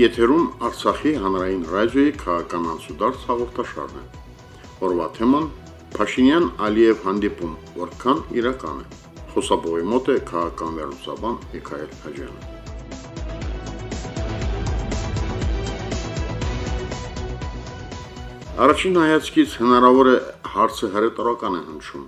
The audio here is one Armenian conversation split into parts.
Եթերում Արցախի հանրային ռադիոյի քաղաքական անցուդարձ հաղորդաշարն է։ Օրվա թեման Փաշինյան-Ալիև հանդիպում, որքան իրական է։ Խոսապողի մոտ է քաղաքական վերլուծաբան Միքայել Հաջյանը։ Առաջին հայացքից հնարավոր է հարցը հրետորական է հնչում,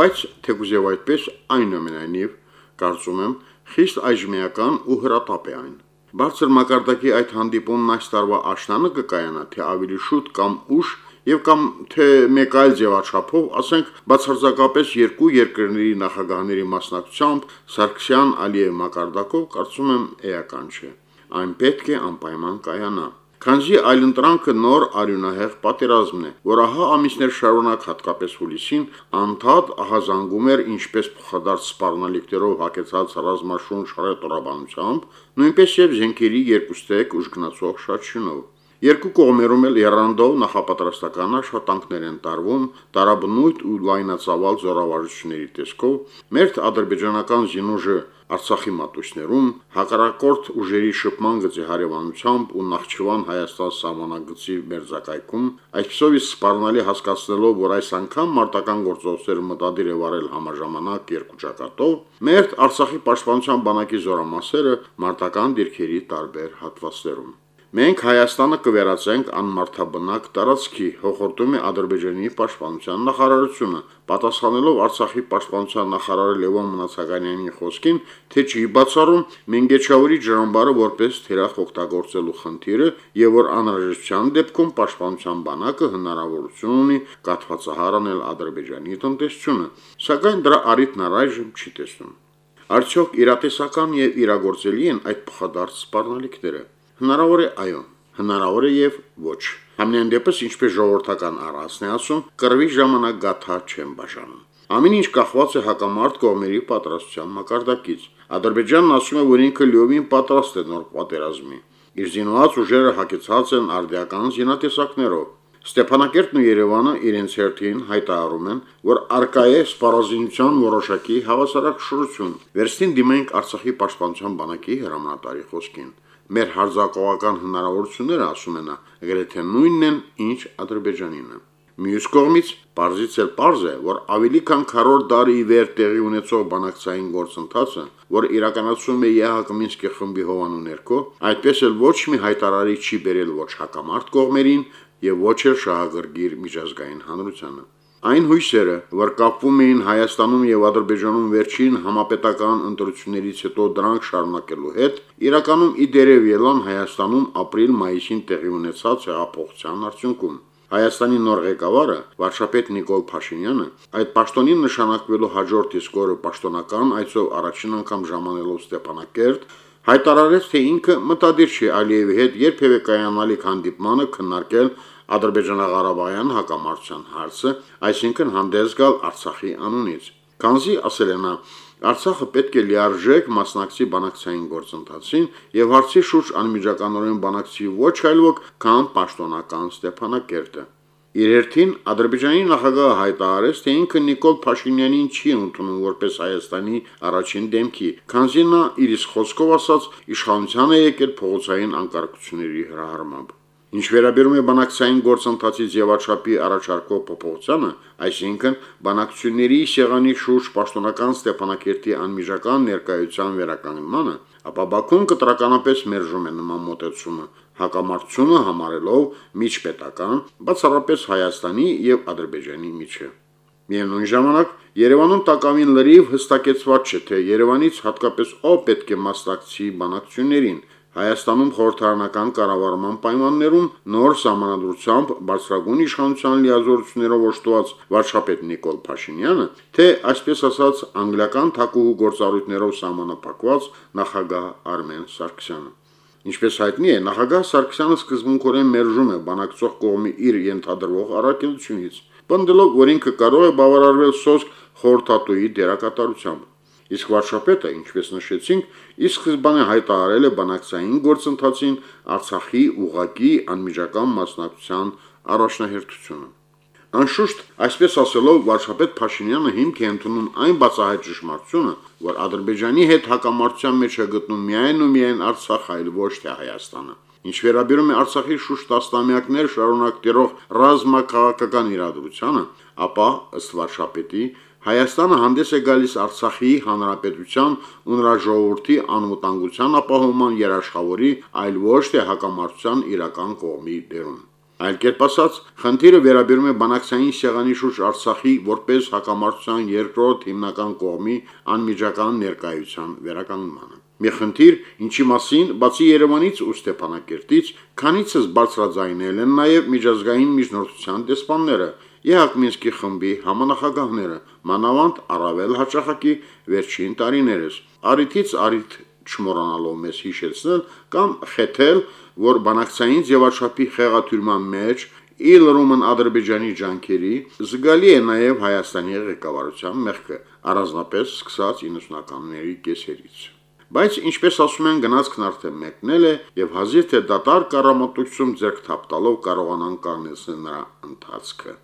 բայց թեկուզ եւ այդպես այնուամենայնիվ կարծում եմ խիստ այժմեական ու հրատապ է այն Բարձր մակարդակի այդ հանդիպումն այս տարվա աշնանը կկայանա, թե ավելի շուտ կամ ուշ եւ կամ թե մեկ այլ ձևաչափով, ասենք բացարձակապես երկու երկրների նախագահների մասնակցությամբ Սարգսյան Ալիև մակարդակով կարծում եմ էական չէ։ Այն պետք է անպայման կայանա։ Քանզի այլընտրանքը նոր արյունահեղ պատերազմն է, որ ահա ամիսներ շարունակ հատկապես հուլիսին անդադ ահազանգում էր ինչպես փոխադարձ սպառնալիքներով հակեցած ռազմաշունչ հռետորաբանությամբ, նույնպես եւ զենքերի երկուստեք ուժգնացող շարժյունով։ Երկու կողմերում էլ երանդով նախապատրաստական աշխատանքներ են տարվում տարաբնույթ ու լայնածավալ զորավարությունների տեսքով։ Մերթ ադրբեջանական զինուժը Արցախի մատույցներում հակառակորդ ուժերի շփման գծի հարևանությամբ ու Նախճիվան Հայաստան սահմանագծի մերձակայքում այսպեսով իսկ սպառնալի հասկացնելով, որ այս անգամ մարտական գործողությունները մտադիր է վարել համաժամանակ երկու ճակատով, մերթ Արցախի պաշտպանության բանակի զորամասերը մարտական դիրքերի տարբեր հատվածներում Մենք Հայաստանը կվերածենք անմարթաբնակ տարածքի, հողորտում է Ադրբեջանի պաշտպանության նախարարությունը, պատասխանելով Արցախի պաշտպանության նախարար Լևոն Մնացականյանի խոսքին, թե չի բացառում Մենգեչավուրի ջրամբարը որպես թերախ օգտագործելու խնդիրը եւ որ անհրաժեշտության դեպքում պաշտպանության բանակը հնարավորություն ունի կաթվածահար անել Ադրբեջանի տնտեսությունը, սակայն դրա առիթն առայժմ չի տեսնում։ Արդյոք իրատեսական եւ իրագործելի են այդ փոխադարձ սպառնալիքները։ Հնարավոր է այո, հնարավոր է եւ ոչ։ Համենայն դեպս ինչպես ժողովրդական առածն է ասում, կռվի ժամանակ գաթա չեն բաժանում։ Ամեն ինչ կախված է հակամարտ կողմերի պատրաստության մակարդակից։ Ադրբեջանն ասում է, որ ինքը լիովին պատրաստ է նոր պատերազմի։ Իր զինված ուժերը հակեցած են արդիական զինատեսակներով։ Ստեփանակերտն ու Երևանը իրենց հերթին հայտարարում են, որ արկա է սպառազինության որոշակի հավասարակշռություն։ Վերստին դիմենք Արցախի պաշտպանության բանակի հրամանատարի խոսքին մեր հարձակողական հնարավորությունները, ասում են նա, գրեթե նույնն են, ինչ Ադրբեջանինը։ Մյուս կողմից, Պարզից էլ Պարզ է, որ ավելի քան 40 տարի ի վեր տեղի ունեցող բանակցային գործընթացը, որ իրականացում է ԵՀԿ Մինսկի խմբի հովանու ներքո, այդպես էլ ոչ մի հայտարարի չի բերել ոչ հակամարտ կողմերին եւ ոչ էլ շահագրգիռ միջազգային հանրությանը։ Այն հույսերը, որ կապվում էին Հայաստանում եւ Ադրբեջանում վերջին համապետական ընտրություններից հետո դրանք շարունակելու հետ, իրականում իդերև ելան Հայաստանում ապրիլ-մայիսին տեղի ունեցած հեղափոխության արդյունքում։ Հայաստանի նոր ղեկավարը վարշապետ Նիկոլ Փաշինյանը այդ պաշտոնին նշանակվելու հաջորդ իսկ օրը պաշտոնական այցով առաջին անգամ ժամանելով Ստեփանակերտ հայտարարեց, թե ինքը մտադիր չի Ալիևի հետ երբևէ կայանալիք հանդիպմանը քննարկել Ադրբեջանա-Ղարաբաղյան հակամարտության հարցը, այսինքն հանդես գալ Արցախի անունից։ Կանզի ասել են Արցախը պետք է լիարժեք մասնակցի բանակցային գործընթացին եւ հարցի շուրջ անմիջականորեն բանակցի ոչ այլ ոք, քան պաշտոնական Ստեփանակերտը։ Իր հերթին Ադրբեջանի նախագահը հայտարարեց, թե ինքը Նիկոլ Փաշինյանին չի ընդունում որպես Հայաստանի առաջին դեմքի, քանզի նա իր իսկ խոսքով ասած իշխանության է եկել փողոցային անկարգությունների հրահարմամբ։ Ինչ վերաբերում է բանակցային գործընթացի ձևաչափի առաջարկող փոփոխությանը, այսինքն բանակցությունների շեղանի շուրջ պաշտոնական Ստեփանակերտի անմիջական ներկայության վերականգնմանը, ապա Բաքուն կտրականապես մերժում է նման մոտեցումը, հակամարտությունը համարելով միջպետական, բացառապես Հայաստանի եւ Ադրբեջանի միջև։ Միևնույն ժամանակ Երևանում տակավին լրիվ հստակեցված չէ, թե Երևանից հատկապես ով պետք է մասնակցի բանակցություններին, Հայաստանում խորհրդարանական կառավարման պայմաններում նոր համանadrությամբ բարձրագույն իշխանության լիազորություններով օժտված վարչապետ Նիկոլ Փաշինյանը, թե այսպես ասած անգլիական թակուհու գործառույթներով համանապակված նախագահ Արմեն Սարգսյանը։ Ինչպես հայտնի է, նախագահ Սարգսյանը սկզբունքորեն մերժում է բանակցող կողմի իր ենթադրվող առաքելությունից, պնդելով, որ ինքը կարող է բավարարվել սոսկ խորհրդատուի դերակատարությամբ։ Իսկ վարշապետը, ինչպես նշեցինք, ի սկզբանե հայտարարել է բանակցային գործընթացին Արցախի ուղակի անմիջական մասնակցության առաջնահերթությունը։ Անշուշտ, այսպես ասելով, վարշապետ Փաշինյանը հիմք է ընդունում այն բացահայտ ճշմարտությունը, որ Ադրբեջանի հետ հակամարտության մեջ է գտնում միայն ու միայն Արցախը, այլ ոչ թե Հայաստանը։ Ինչ վերաբերում է Արցախի շուրջ տասնամյակներ շարունակ տերող ռազմաքաղաքական իրադրությանը, ապա ըստ վարշապետի Հայաստանը հանդես է գալիս Արցախի հանրապետության ու նրա ժողովրդի անվտանգության ապահովման երաշխավորի, այլ ոչ թե հակամարտության իրական կողմի դերում։ Այլ կերպ ասած, խնդիրը վերաբերում է բանակցային սեղանի շուրջ Արցախի որպես հակամարտության երկրորդ հիմնական կողմի անմիջական ներկայության վերականգնմանը։ Մի խնդիր, ինչի մասին բացի Երևանից ու Ստեփանակերտից, քանիցս բարձրաձայնել են նաև միջազգային միջնորդության դեսպանները, ԵՀԿ Մինսկի խմբի համանախագահները, մանավանդ առավել հաճախակի վերջին տարիներս։ Արիթից արիթ չմոռանալով մեզ հիշեցնել կամ խեթել, որ բանակցային ձևաչափի խեղաթյուրման մեջ ի լրումն Ադրբեջանի ջանքերի զգալի է նաև Հայաստանի ղեկավարության մեղքը, առանձնապես սկսած 90-ականների կեսերից։ Բայց ինչպես ասում են, գնացքն արդեն մեկնել է եւ հազիվ թե դատար կառամատությունում ձեռք թափտալով կարողանան կանգնեցնել նրա ընթացքը։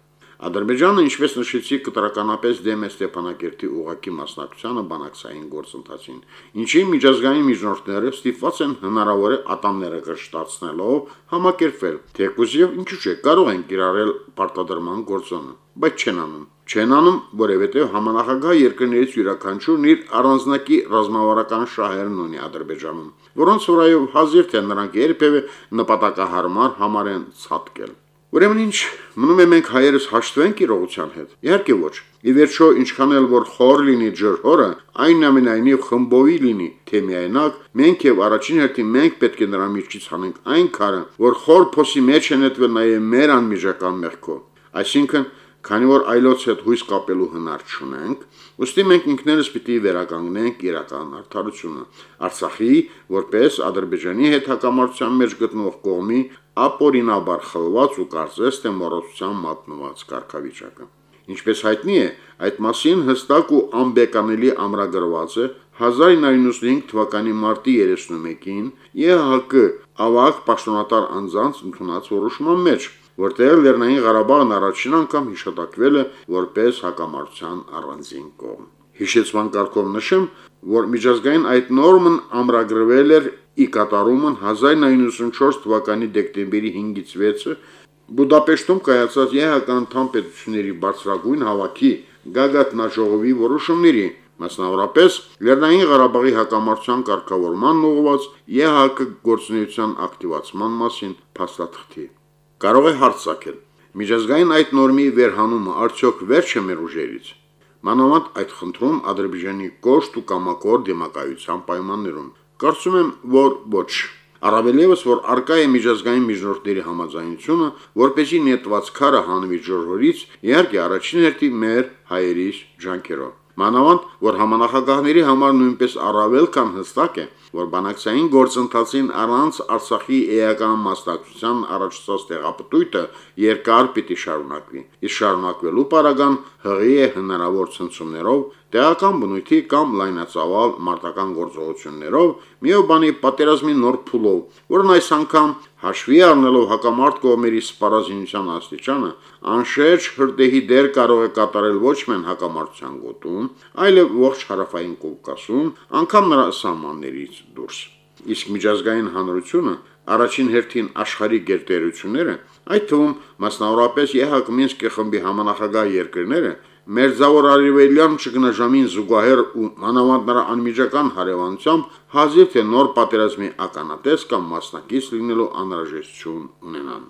Ադրբեջանը, ինչպես նշեցի, կտրականապես դեմ է Ստեփանակերտի ուղակի մասնակցությանը բանակցային գործընթացին, ինչի միջազգային միջնորդները ստիպված են հնարավոր է ատամները կշտացնելով համակերպվել, թեկուզ եւ ինչու՞ չէ, կարող են կիրառել պարտադրման գործոնը, բայց չեն անում։ Չեն անում, որովհետև համանախագահ երկրներից յուրաքանչյուրն իր առանձնակի ռազմավարական շահերն ունի Ադրբեջանում, որոնց վրայով հազիվ թե նրանք երբևէ նպատակահարմար համարեն ցածկել։ Ուրեմն ինչ, մնում է մենք հայերս հաշտվենք իրողության հետ։ Իհարկե ոչ։ Ի վերջո, ինչքան էլ որ խոր լինի ջրհորը, այնուամենայնիվ խմբովի լինի, թե միայնակ, մենք եւ առաջին հերթին մենք պետք է նրա միջից հանենք այն քարը, որ խոր փոսի մեջ է նետվել նաեւ մեր անմիջական մեղքով։ Այսինքն, քանի որ այլոց հետ հույս կապելու հնար չունենք, ուստի մենք ինքներս պիտի վերականգնենք իրական արդարությունը։ Արցախի, որպես Ադրբեջանի հետ հակամարտության մեջ գտնվող կողմի ապօրինաբար խլված ու կարծես թե մոռացության մատնված կարգավիճակը։ Ինչպես հայտնի է, այդ մասին հստակ ու անբեկանելի ամրագրված է 1995 թվականի մարտի 31-ին ԵՀԿ ավակ պաշտոնատար անձանց ընդունած որոշման մեջ, որտեղ Լեռնային Ղարաբաղն առաջին անգամ հիշատակվել է որպես հակամարտության առանձին կողմ։ Հիշեցման կարգով նշեմ, որ միջազգային այդ նորմն ամրագրվել էր ի կատարումն 1994 թվականի դեկտեմբերի 5-ից 6-ը Բուդապեշտում կայացած ԵՀԿ անդամ պետությունների բարձրագույն հավաքի գագաթնաժողովի որոշումների մասնավորապես Լեռնային Ղարաբաղի հակամարտության կարգավորման ուղղված ԵՀԿ գործունեության ակտիվացման մասին փաստաթղթի։ Կարող է հարց ցակել. միջազգային այդ նորմի վերհանումը արդյոք վերջ է մեր ուժերից։ Մանավանդ այդ խնդրում Ադրբեջանի կոշտ ու կամակոր դեմոկրատիական պայմաններում Կարծում եմ, որ ոչ։ Առավել եւս, որ արկա է միջազգային միջնորդների համաձայնությունը, որպեսի նետված քարը հանվի ժողովրդից, իհարկե առաջին հերթի մեր հայերիս ջանքերով։ Մանավանդ, որ համանախագահների համար նույնպես առավել կամ հստակ է, որ բանակցային գործընթացին առանց Արցախի էական մասնակցության առաջացած տեղապտույտը երկար պիտի շարունակվի։ Իսկ շարունակվելու պարագան հղի է հնարավոր ցնցումներով, տեղական բնույթի կամ լայնածավալ մարտական գործողություններով, միով բանի պատերազմի նոր փուլով, որն այս անգամ հաշվի առնելով հակամարտ կողմերի սպառազինության աստիճանը, անշեջ հրդեհի դեր կարող է կատարել ոչ մեն հակամարտության գոտում, այլև ողջ հարավային Կովկասում, անգամ նրա սահմաններից դուրս։ Իսկ միջազգային հանրությունը առաջին հերթին աշխարհի գերտերությունները, այդ թվում մասնավորապես ԵՀԿ Մինսկի խմբի համանախագահ երկրները Մերձավոր արևելյան ճգնաժամին զուգահեռ ու մանավանդ նրա անմիջական հարևանությամբ հազիվ թե նոր պատերազմի ականատես կամ մասնակից լինելու անհրաժեշտություն ունենան։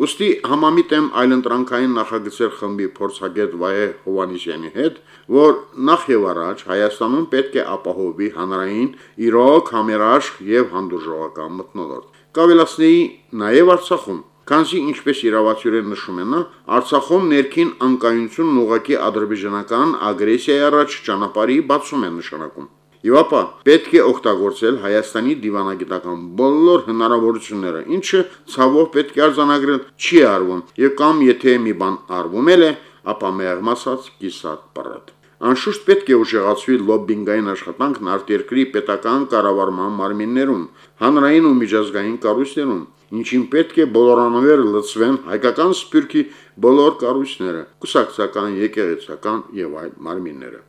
Ոստի համամիտ եմ այլընտրանքային նախագծեր խմբի փորձագետ Վահե Հովանիսյանի հետ, որ նախ եւ առաջ Հայաստանում պետք է ապահովի հանրային իրոք համերաշխ եւ հանդուրժողական մտնոլորտ։ Կավելացնեի նաեւ Արցախում Քանզի ինչպես իրավացիորեն նշում են Արցախում ներքին անկայունությունն ուղակի ադրբեջանական ագրեսիայի առաջ ճանապարհի բացում է նշանակում։ Եվ ապա պետք է օգտագործել Հայաստանի դիվանագիտական բոլոր հնարավորությունները, ինչը ցավով պետք է արձանագրել չի արվում, եւ կամ եթե մի բան արվում է, ապա մեղմասած կիսատ պարատ։ Անշուշտ պետք է ուժեղացվի լոբինգային աշխատանքն արտերկրի պետական կառավարման մարմիններում, հանրային ու միջազգային կառույցներում, ինչին պետք է բոլորանվեր լծվեն հայկական սպյուրքի բոլոր կառույցները, կուսակցական, եկեղեցական եւ այլ մարմինները։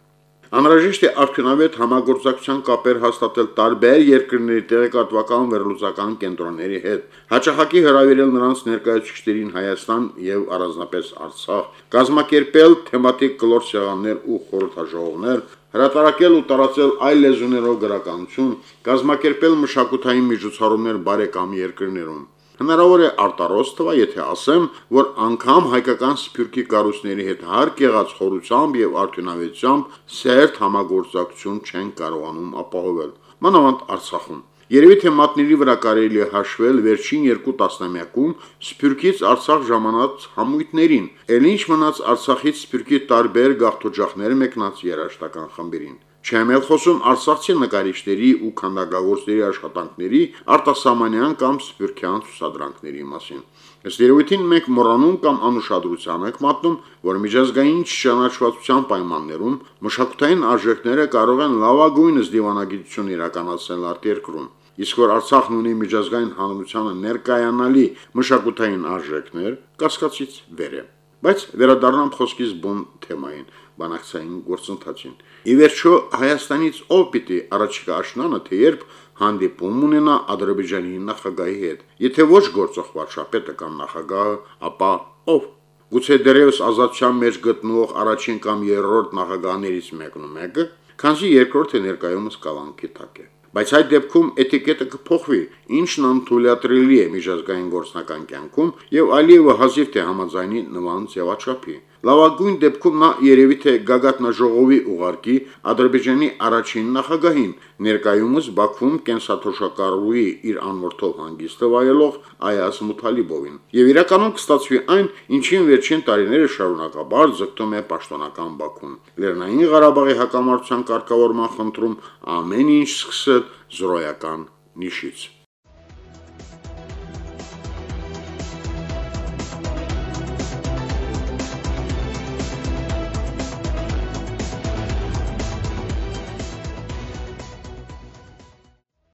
Անհրաժեշտ է արդյունավետ համագործակցության կապեր հաստատել տարբեր երկրների տեղեկատվական վերլուծական կենտրոնների հետ, հաճախակի հրավիրել նրանց ներկայացուցիչներին Հայաստան եւ առանձնապես Արցախ, կազմակերպել թեմատիկ կլոր սեղաններ ու խորհրդաժողովներ, հրատարակել ու տարածել այլ լեզուներով գրականություն, կազմակերպել մշակութային միջոցառումներ բարեկամ երկրներում։ Հնարավոր է արտարոց թվա, եթե ասեմ, որ անգամ հայկական սփյուռքի կառույցների հետ հարկ եղած խորությամբ եւ արդյունավետությամբ սերտ համագործակցություն չեն կարողանում ապահովել։ Մանավանդ Արցախում Երևի թե մատների վրա կարելի է հաշվել վերջին երկու տասնամյակում Սփյուռքից Արցախ ժամանած համույթներին, ել ինչ մնաց Արցախից Սփյուռքի տարբեր գաղթօջախներ մեկնած երաշտական խմբերին։ Չեմ էլ խոսում արցախցի նկարիչների ու քանդակագործների աշխատանքների արտասահմանյան կամ սփյուռքյան ցուցադրանքների մասին։ Ըստ երևույթին մենք մոռանում կամ անուշադրության ենք մատնում, որ միջազգային ճանաչվածության պայմաններում մշակութային արժեքները կարող են լավագույնս դիվանագիտություն իրականացնել արտերկրում։ Իսկ որ Արցախն ունի միջազգային հանրությանը ներկայանալի մշակութային արժեքներ, կասկածից վեր է։ Բայց վերադառնամ խոսքից բուն թեմային, բանակցային գործընթացին։ Ի վերջո Հայաստանից ով պիտի առաջիկա աշնանը, թե երբ հանդիպում ունենա Ադրբեջանի նախագահի հետ։ Եթե ոչ գործող վարչապետը կամ նախագահը, ապա ով։ Գուցե դերևս ազատության մեջ գտնվող առաջին կամ երրորդ նախագահներից մեկն ու մեկը, քանզի երկրորդը ներկայումս կալանքի տակ է բայց այդ դեպքում էտիկետը կփոխվի, ինչն անթույլատրելի է միջազգային գործնական կյանքում եւ Ալիևը հազիվ թե համաձայնի նման ձևաչափի։ Լավագույն դեպքում նա երևի թե գագաթնաժողովի ուղարկի Ադրբեջանի առաջին նախագահին, ներկայումս Բաքվում կենսաթոշակառուի իր անորթով հանգիստը վայելող Այազ Մութալիբովին։ Եվ իրականում կստացվի այն, ինչին վերջին տարիները շարունակաբար ձգտում է պաշտոնական Բաքուն։ Լեռնային Ղարաբաղի հակամարտության կարգավորման խնդրում ամեն ինչ սկսել զրոյական նիշից։